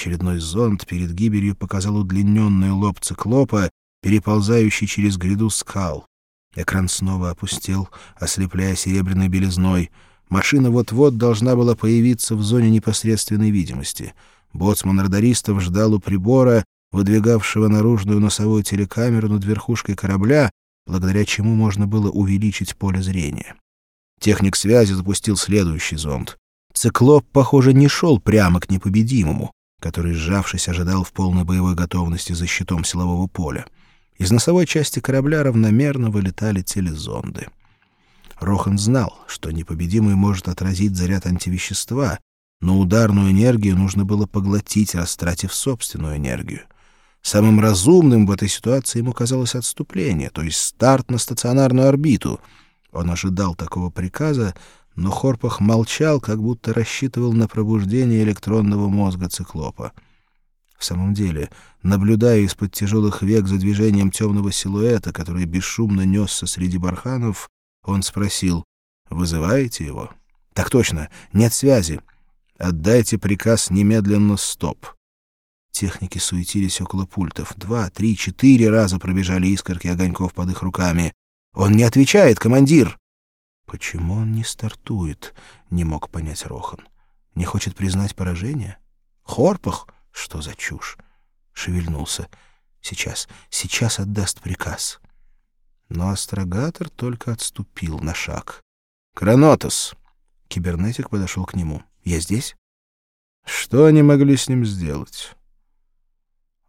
Очередной зонд перед гибелью показал удлиненный лоб циклопа, переползающий через гряду скал. Экран снова опустел, ослепляя серебряной белизной. Машина вот-вот должна была появиться в зоне непосредственной видимости. Боцман радаристов ждал у прибора, выдвигавшего наружную носовую телекамеру над верхушкой корабля, благодаря чему можно было увеличить поле зрения. Техник связи запустил следующий зонд. Циклоп, похоже, не шел прямо к непобедимому, который, сжавшись, ожидал в полной боевой готовности за щитом силового поля. Из носовой части корабля равномерно вылетали телезонды. Рохан знал, что непобедимый может отразить заряд антивещества, но ударную энергию нужно было поглотить, растратив собственную энергию. Самым разумным в этой ситуации ему казалось отступление, то есть старт на стационарную орбиту. Он ожидал такого приказа, но Хорпах молчал, как будто рассчитывал на пробуждение электронного мозга циклопа. В самом деле, наблюдая из-под тяжелых век за движением темного силуэта, который бесшумно несся среди барханов, он спросил, «Вызываете его?» «Так точно, нет связи. Отдайте приказ немедленно стоп». Техники суетились около пультов. Два, три, четыре раза пробежали искорки огоньков под их руками. «Он не отвечает, командир!» «Почему он не стартует?» — не мог понять Рохан. «Не хочет признать поражение? Хорпах? Что за чушь?» Шевельнулся. «Сейчас, сейчас отдаст приказ». Но астрогатор только отступил на шаг. «Кранотос!» Кибернетик подошел к нему. «Я здесь?» «Что они могли с ним сделать?»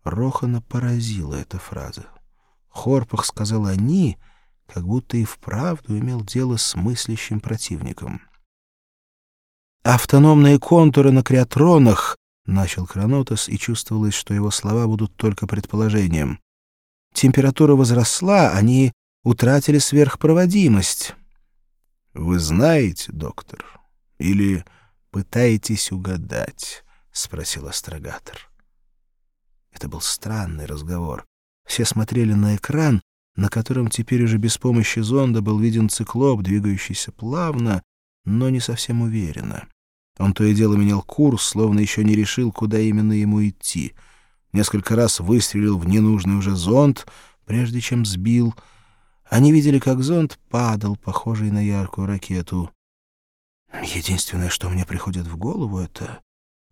Рохана поразила эта фраза. Хорпах сказал «они», как будто и вправду имел дело с мыслящим противником. «Автономные контуры на креатронах», — начал Кранотос, и чувствовалось, что его слова будут только предположением. «Температура возросла, они утратили сверхпроводимость». «Вы знаете, доктор, или пытаетесь угадать?» — спросил астрогатор. Это был странный разговор. Все смотрели на экран, на котором теперь уже без помощи зонда был виден циклоп, двигающийся плавно, но не совсем уверенно. Он то и дело менял курс, словно еще не решил, куда именно ему идти. Несколько раз выстрелил в ненужный уже зонд, прежде чем сбил. Они видели, как зонд падал, похожий на яркую ракету. Единственное, что мне приходит в голову, это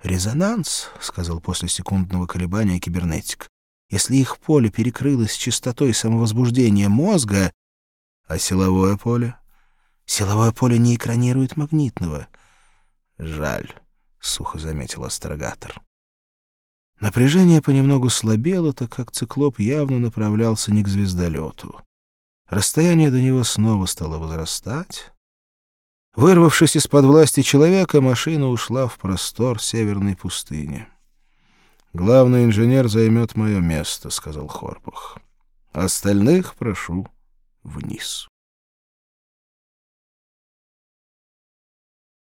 резонанс, — сказал после секундного колебания кибернетик. Если их поле перекрылось частотой самовозбуждения мозга... А силовое поле? Силовое поле не экранирует магнитного. Жаль, — сухо заметил астрогатор. Напряжение понемногу слабело, так как циклоп явно направлялся не к звездолету. Расстояние до него снова стало возрастать. Вырвавшись из-под власти человека, машина ушла в простор северной пустыни. Главный инженер займет мое место, — сказал Хорпах. Остальных прошу вниз.